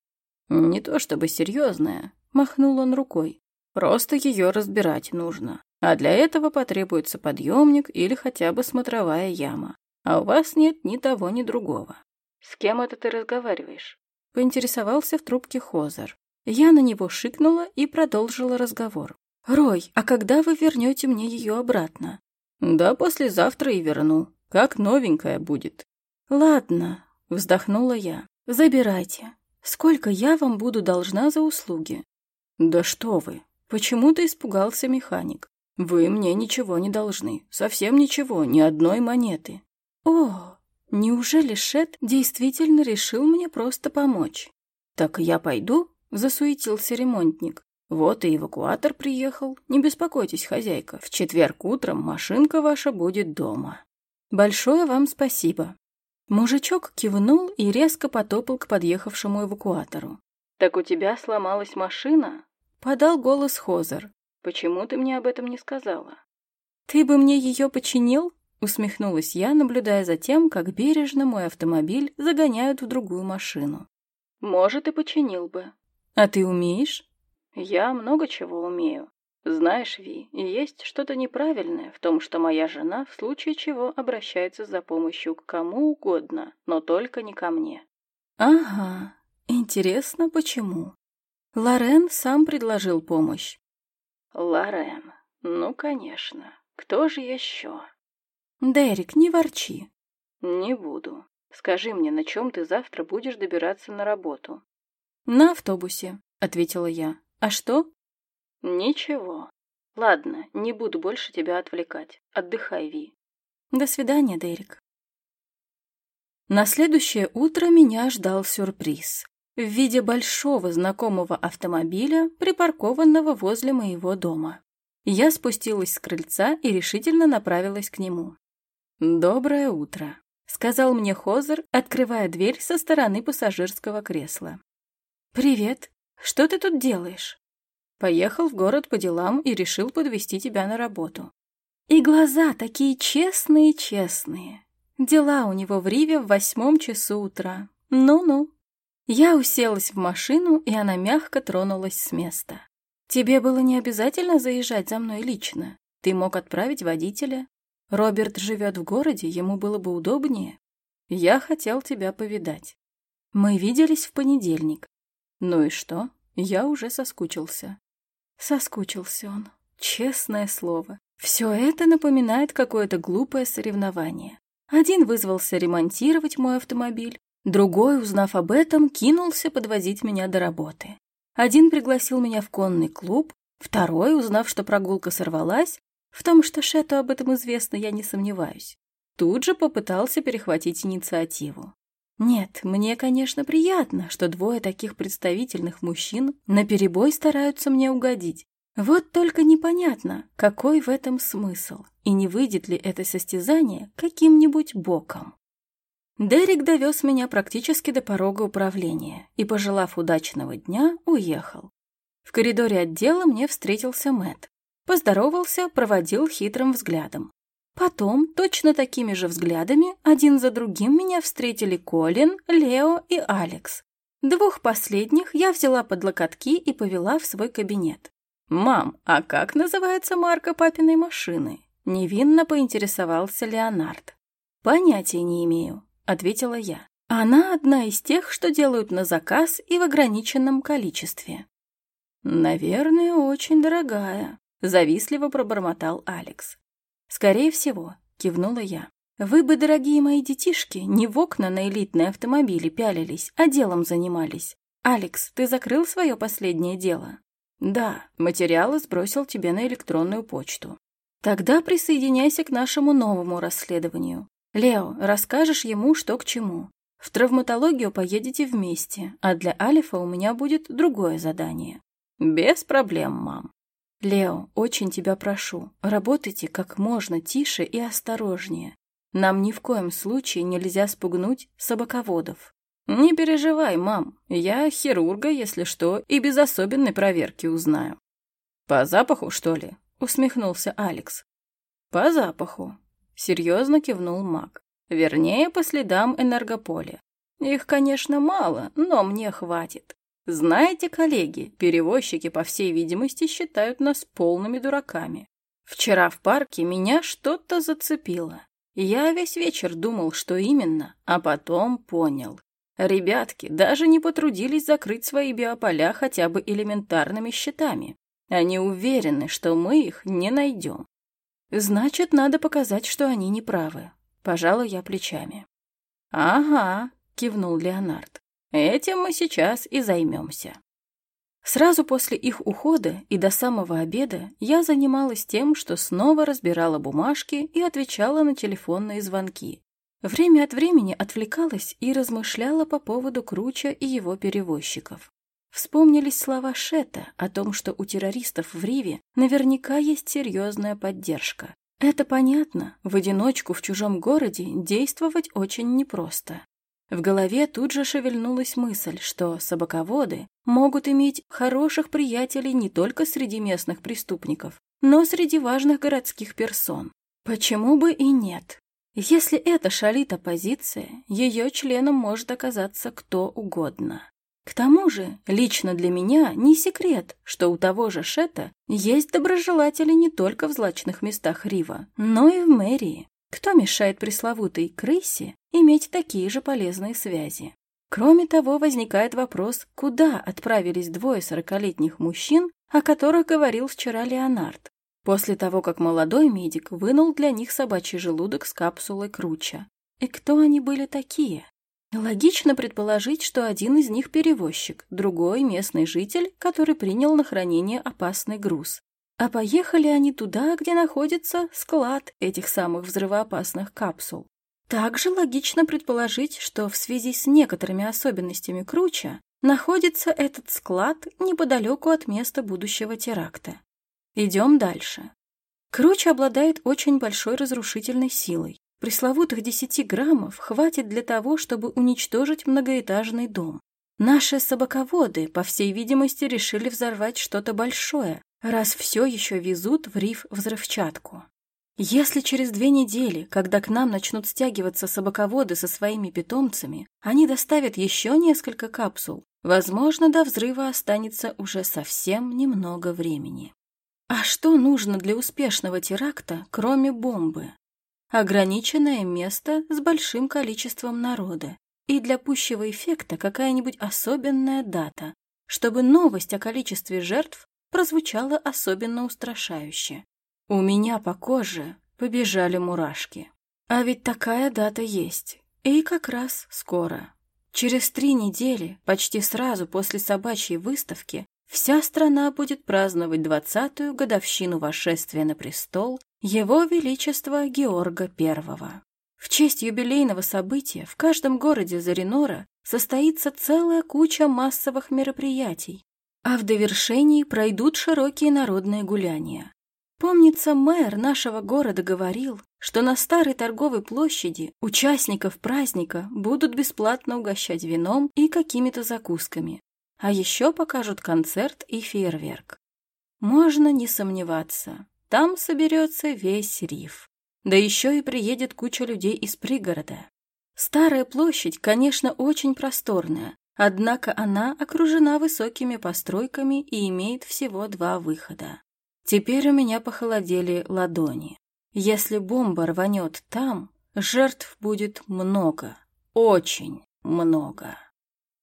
«Не то чтобы серьезное», — махнул он рукой. «Просто ее разбирать нужно. А для этого потребуется подъемник или хотя бы смотровая яма. А у вас нет ни того, ни другого». «С кем это ты разговариваешь?» — поинтересовался в трубке Хозер. Я на него шикнула и продолжила разговор. «Рой, а когда вы вернете мне ее обратно?» «Да послезавтра и верну. Как новенькая будет». «Ладно», — вздохнула я. «Забирайте. Сколько я вам буду должна за услуги?» «Да что вы! Почему-то испугался механик. Вы мне ничего не должны. Совсем ничего, ни одной монеты». «О, неужели Шет действительно решил мне просто помочь?» «Так я пойду?» Засуетился ремонтник. Вот и эвакуатор приехал. Не беспокойтесь, хозяйка. В четверг утром машинка ваша будет дома. Большое вам спасибо. Мужичок кивнул и резко потопал к подъехавшему эвакуатору. «Так у тебя сломалась машина?» Подал голос Хозер. «Почему ты мне об этом не сказала?» «Ты бы мне ее починил?» Усмехнулась я, наблюдая за тем, как бережно мой автомобиль загоняют в другую машину. Может, и починил бы. А ты умеешь? Я много чего умею. Знаешь, Ви, есть что-то неправильное в том, что моя жена в случае чего обращается за помощью к кому угодно, но только не ко мне. Ага, интересно, почему? Лорен сам предложил помощь. Лорен, ну, конечно. Кто же еще? Дерек, не ворчи. Не буду. Скажи мне, на чем ты завтра будешь добираться на работу? На автобусе, ответила я. А что? Ничего. Ладно, не буду больше тебя отвлекать. Отдыхай, Ви. До свидания, Дерек. На следующее утро меня ждал сюрприз в виде большого знакомого автомобиля, припаркованного возле моего дома. Я спустилась с крыльца и решительно направилась к нему. «Доброе утро», — сказал мне Хозер, открывая дверь со стороны пассажирского кресла. «Привет. Что ты тут делаешь?» «Поехал в город по делам и решил подвести тебя на работу». И глаза такие честные-честные. Дела у него в Риве в восьмом часу утра. Ну-ну. Я уселась в машину, и она мягко тронулась с места. «Тебе было не обязательно заезжать за мной лично. Ты мог отправить водителя. Роберт живет в городе, ему было бы удобнее. Я хотел тебя повидать. Мы виделись в понедельник. Ну и что? Я уже соскучился. Соскучился он. Честное слово. Все это напоминает какое-то глупое соревнование. Один вызвался ремонтировать мой автомобиль, другой, узнав об этом, кинулся подвозить меня до работы. Один пригласил меня в конный клуб, второй, узнав, что прогулка сорвалась, в том, что Шету об этом известно, я не сомневаюсь. Тут же попытался перехватить инициативу. Нет, мне, конечно, приятно, что двое таких представительных мужчин наперебой стараются мне угодить. Вот только непонятно, какой в этом смысл, и не выйдет ли это состязание каким-нибудь боком. Дерек довез меня практически до порога управления и, пожелав удачного дня, уехал. В коридоре отдела мне встретился Мэтт. Поздоровался, проводил хитрым взглядом. Потом, точно такими же взглядами, один за другим меня встретили Колин, Лео и Алекс. Двух последних я взяла под локотки и повела в свой кабинет. «Мам, а как называется марка папиной машины?» Невинно поинтересовался Леонард. «Понятия не имею», — ответила я. «Она одна из тех, что делают на заказ и в ограниченном количестве». «Наверное, очень дорогая», Завистливо пробормотал Алекс. «Скорее всего», — кивнула я. «Вы бы, дорогие мои детишки, не в окна на элитные автомобили пялились, а делом занимались. Алекс, ты закрыл свое последнее дело?» «Да, материалы сбросил тебе на электронную почту». «Тогда присоединяйся к нашему новому расследованию. Лео, расскажешь ему, что к чему. В травматологию поедете вместе, а для Алифа у меня будет другое задание». «Без проблем, мам», «Лео, очень тебя прошу, работайте как можно тише и осторожнее. Нам ни в коем случае нельзя спугнуть собаководов». «Не переживай, мам, я хирурга, если что, и без особенной проверки узнаю». «По запаху, что ли?» — усмехнулся Алекс. «По запаху», — серьезно кивнул маг. «Вернее, по следам энергополя. Их, конечно, мало, но мне хватит. Знаете, коллеги, перевозчики, по всей видимости, считают нас полными дураками. Вчера в парке меня что-то зацепило. Я весь вечер думал, что именно, а потом понял. Ребятки даже не потрудились закрыть свои биополя хотя бы элементарными щитами. Они уверены, что мы их не найдем. Значит, надо показать, что они неправы. Пожалуй, я плечами. «Ага», — кивнул Леонард. Этим мы сейчас и займемся. Сразу после их ухода и до самого обеда я занималась тем, что снова разбирала бумажки и отвечала на телефонные звонки. Время от времени отвлекалась и размышляла по поводу Круча и его перевозчиков. Вспомнились слова Шета о том, что у террористов в Риве наверняка есть серьезная поддержка. Это понятно, в одиночку в чужом городе действовать очень непросто. В голове тут же шевельнулась мысль, что собаководы могут иметь хороших приятелей не только среди местных преступников, но среди важных городских персон. Почему бы и нет? Если это шалит оппозиция, ее членом может оказаться кто угодно. К тому же, лично для меня не секрет, что у того же Шета есть доброжелатели не только в злачных местах Рива, но и в мэрии. Кто мешает пресловутой крысе иметь такие же полезные связи? Кроме того, возникает вопрос, куда отправились двое сорокалетних мужчин, о которых говорил вчера Леонард, после того, как молодой медик вынул для них собачий желудок с капсулой круча. И кто они были такие? Логично предположить, что один из них перевозчик, другой — местный житель, который принял на хранение опасный груз. А поехали они туда, где находится склад этих самых взрывоопасных капсул. Также логично предположить, что в связи с некоторыми особенностями Круча находится этот склад неподалеку от места будущего теракта. Идем дальше. Круч обладает очень большой разрушительной силой. Пресловутых 10 граммов хватит для того, чтобы уничтожить многоэтажный дом. Наши собаководы, по всей видимости, решили взорвать что-то большое, раз все еще везут в риф взрывчатку. Если через две недели, когда к нам начнут стягиваться собаководы со своими питомцами, они доставят еще несколько капсул, возможно, до взрыва останется уже совсем немного времени. А что нужно для успешного теракта, кроме бомбы? ограниченное место с большим количеством народа и для пущего эффекта какая-нибудь особенная дата, чтобы новость о количестве жертв прозвучала особенно устрашающе. У меня по коже побежали мурашки. А ведь такая дата есть, и как раз скоро. Через три недели, почти сразу после собачьей выставки, вся страна будет праздновать двадцатую годовщину восшествия на престол его Величество Георга I. В честь юбилейного события в каждом городе Заринора состоится целая куча массовых мероприятий, а в довершении пройдут широкие народные гуляния. Помнится, мэр нашего города говорил, что на старой торговой площади участников праздника будут бесплатно угощать вином и какими-то закусками, а еще покажут концерт и фейерверк. Можно не сомневаться, там соберется весь риф. Да еще и приедет куча людей из пригорода. Старая площадь, конечно, очень просторная, однако она окружена высокими постройками и имеет всего два выхода. Теперь у меня похолодели ладони. Если бомба рванет там, жертв будет много, очень много.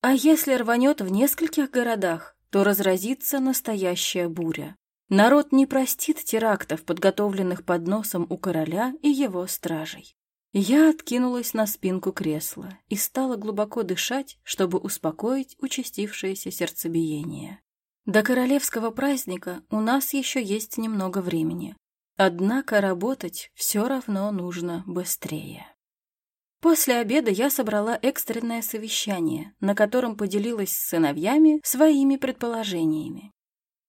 А если рванет в нескольких городах, то разразится настоящая буря. Народ не простит терактов, подготовленных под носом у короля и его стражей. Я откинулась на спинку кресла и стала глубоко дышать, чтобы успокоить участившееся сердцебиение. До королевского праздника у нас еще есть немного времени, однако работать все равно нужно быстрее. После обеда я собрала экстренное совещание, на котором поделилась с сыновьями своими предположениями.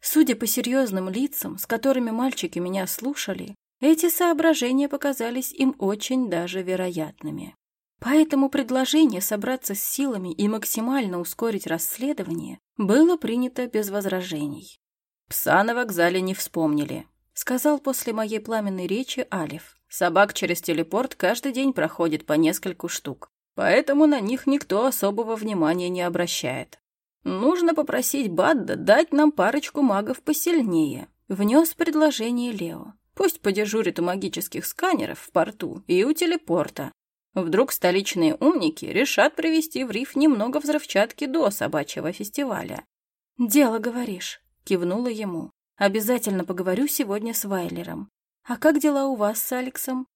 Судя по серьезным лицам, с которыми мальчики меня слушали, эти соображения показались им очень даже вероятными. Поэтому предложение собраться с силами и максимально ускорить расследование было принято без возражений. «Пса на вокзале не вспомнили», — сказал после моей пламенной речи Алиф. «Собак через телепорт каждый день проходит по нескольку штук, поэтому на них никто особого внимания не обращает. «Нужно попросить Бадда дать нам парочку магов посильнее», — внес предложение Лео. «Пусть подежурит у магических сканеров в порту и у телепорта. Вдруг столичные умники решат привезти в риф немного взрывчатки до собачьего фестиваля». «Дело, говоришь», — кивнула ему. «Обязательно поговорю сегодня с Вайлером. А как дела у вас с Алексом?»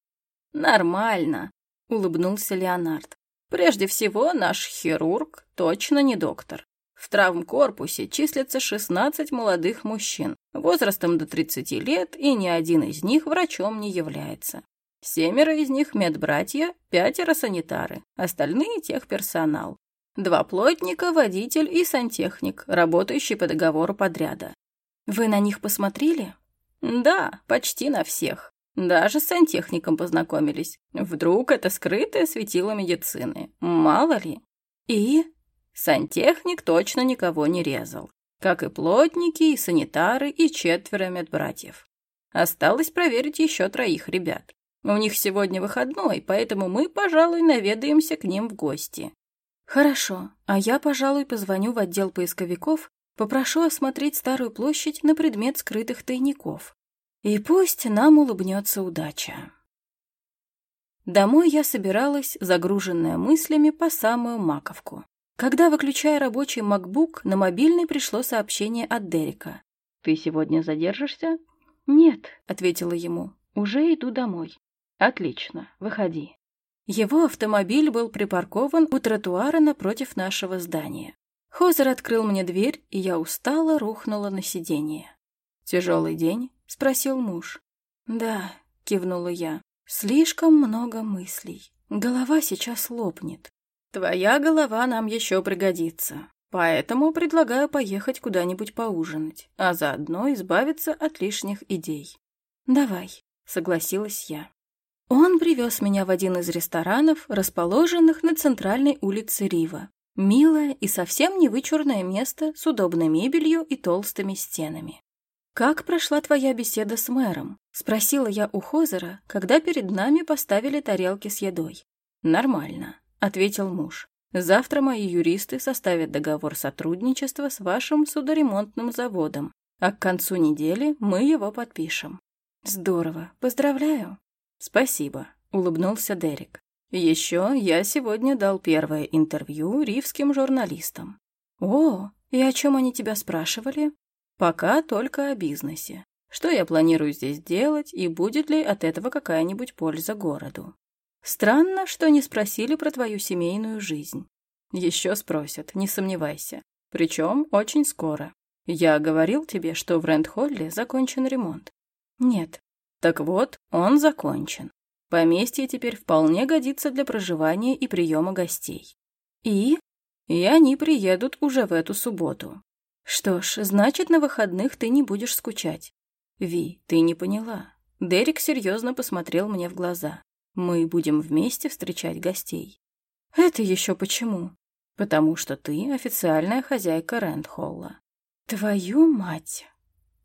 «Нормально», — улыбнулся Леонард. «Прежде всего, наш хирург точно не доктор. В травмкорпусе числятся 16 молодых мужчин, возрастом до 30 лет, и ни один из них врачом не является. Семеро из них медбратья, пятеро санитары, остальные техперсонал. Два плотника, водитель и сантехник, работающий по договору подряда. Вы на них посмотрели? Да, почти на всех. Даже с сантехником познакомились. Вдруг это скрытое светило медицины. Мало ли. И? Сантехник точно никого не резал, как и плотники, и санитары, и четверо медбратьев. Осталось проверить еще троих ребят. У них сегодня выходной, поэтому мы, пожалуй, наведаемся к ним в гости». «Хорошо, а я, пожалуй, позвоню в отдел поисковиков, попрошу осмотреть старую площадь на предмет скрытых тайников. И пусть нам улыбнется удача». Домой я собиралась, загруженная мыслями по самую маковку. Когда, выключая рабочий MacBook, на мобильный пришло сообщение от Дерека. «Ты сегодня задержишься?» «Нет», — ответила ему, — «уже иду домой». «Отлично, выходи». Его автомобиль был припаркован у тротуара напротив нашего здания. Хозер открыл мне дверь, и я устало рухнула на сиденье. «Тяжелый день?» — спросил муж. «Да», — кивнула я. Слишком много мыслей. Голова сейчас лопнет. Твоя голова нам еще пригодится. Поэтому предлагаю поехать куда-нибудь поужинать, а заодно избавиться от лишних идей. Давай, согласилась я. Он привез меня в один из ресторанов, расположенных на центральной улице Рива. Милое и совсем не вычурное место с удобной мебелью и толстыми стенами. «Как прошла твоя беседа с мэром?» — спросила я у Хозера, когда перед нами поставили тарелки с едой. «Нормально», — ответил муж. «Завтра мои юристы составят договор сотрудничества с вашим судоремонтным заводом, а к концу недели мы его подпишем». «Здорово, поздравляю». «Спасибо», — улыбнулся Дерек. «Еще я сегодня дал первое интервью ривским журналистам». «О, и о чем они тебя спрашивали?» Пока только о бизнесе. Что я планирую здесь делать и будет ли от этого какая-нибудь польза городу? Странно, что не спросили про твою семейную жизнь. Еще спросят, не сомневайся. Причем очень скоро. Я говорил тебе, что в Рэндхолле закончен ремонт. Нет. Так вот, он закончен. Поместье теперь вполне годится для проживания и приема гостей. И? И они приедут уже в эту субботу. Что ж, значит, на выходных ты не будешь скучать. Ви, ты не поняла. Дерек серьезно посмотрел мне в глаза. Мы будем вместе встречать гостей. Это еще почему? Потому что ты официальная хозяйка Рэндхолла. Твою мать!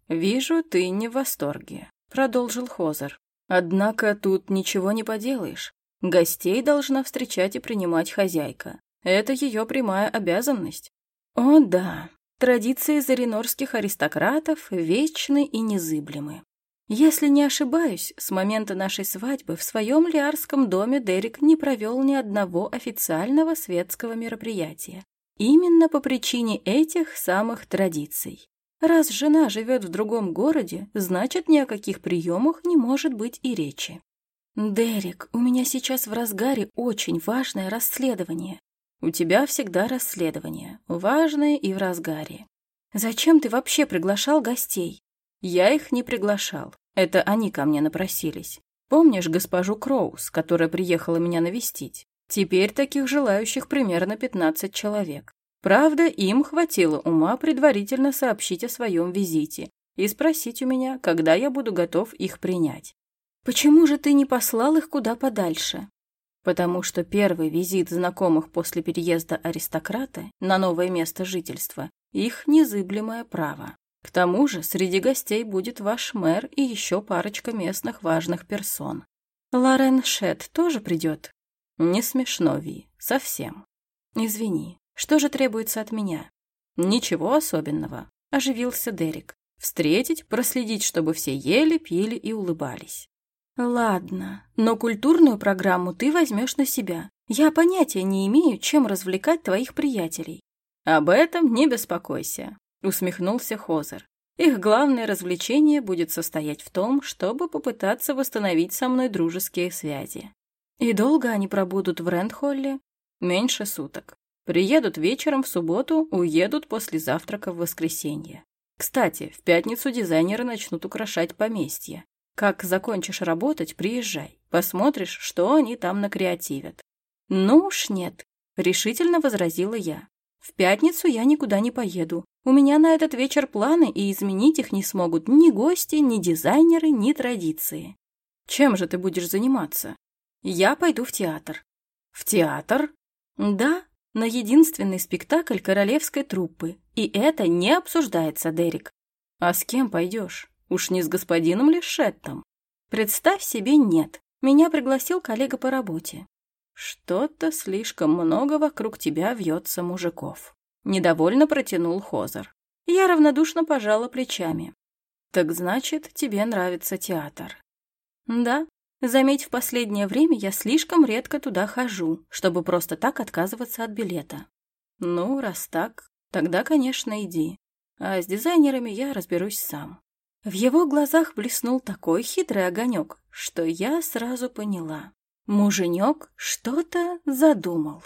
Вижу, ты не в восторге, продолжил Хозер. Однако тут ничего не поделаешь. Гостей должна встречать и принимать хозяйка. Это ее прямая обязанность. О, да, Традиции заринорских аристократов вечны и незыблемы. Если не ошибаюсь, с момента нашей свадьбы в своем лиарском доме Дерек не провел ни одного официального светского мероприятия. Именно по причине этих самых традиций. Раз жена живет в другом городе, значит, ни о каких приемах не может быть и речи. «Дерек, у меня сейчас в разгаре очень важное расследование. У тебя всегда расследование, важное и в разгаре. Зачем ты вообще приглашал гостей? Я их не приглашал. Это они ко мне напросились. Помнишь госпожу Кроуз, которая приехала меня навестить? Теперь таких желающих примерно 15 человек. Правда, им хватило ума предварительно сообщить о своем визите и спросить у меня, когда я буду готов их принять. Почему же ты не послал их куда подальше? потому что первый визит знакомых после переезда аристократа на новое место жительства – их незыблемое право. К тому же среди гостей будет ваш мэр и еще парочка местных важных персон. Лорен Шет тоже придет? Не смешно, Ви, совсем. Извини, что же требуется от меня? Ничего особенного, оживился Дерек. Встретить, проследить, чтобы все ели, пили и улыбались. «Ладно, но культурную программу ты возьмешь на себя. Я понятия не имею, чем развлекать твоих приятелей». «Об этом не беспокойся», — усмехнулся Хозер. «Их главное развлечение будет состоять в том, чтобы попытаться восстановить со мной дружеские связи». «И долго они пробудут в Рэндхолле?» «Меньше суток. Приедут вечером в субботу, уедут после завтрака в воскресенье. Кстати, в пятницу дизайнеры начнут украшать поместье. Как закончишь работать, приезжай. Посмотришь, что они там накреативят. Ну уж нет, решительно возразила я. В пятницу я никуда не поеду. У меня на этот вечер планы, и изменить их не смогут ни гости, ни дизайнеры, ни традиции. Чем же ты будешь заниматься? Я пойду в театр. В театр? Да, на единственный спектакль королевской труппы. И это не обсуждается, Дерек. А с кем пойдешь? Уж не с господином ли Шеттом? Представь себе, нет. Меня пригласил коллега по работе. Что-то слишком много вокруг тебя вьется мужиков. Недовольно протянул Хозер. Я равнодушно пожала плечами. Так значит, тебе нравится театр? Да. Заметь, в последнее время я слишком редко туда хожу, чтобы просто так отказываться от билета. Ну, раз так, тогда, конечно, иди. А с дизайнерами я разберусь сам. В его глазах блеснул такой хитрый огонек, что я сразу поняла. Муженек что-то задумал.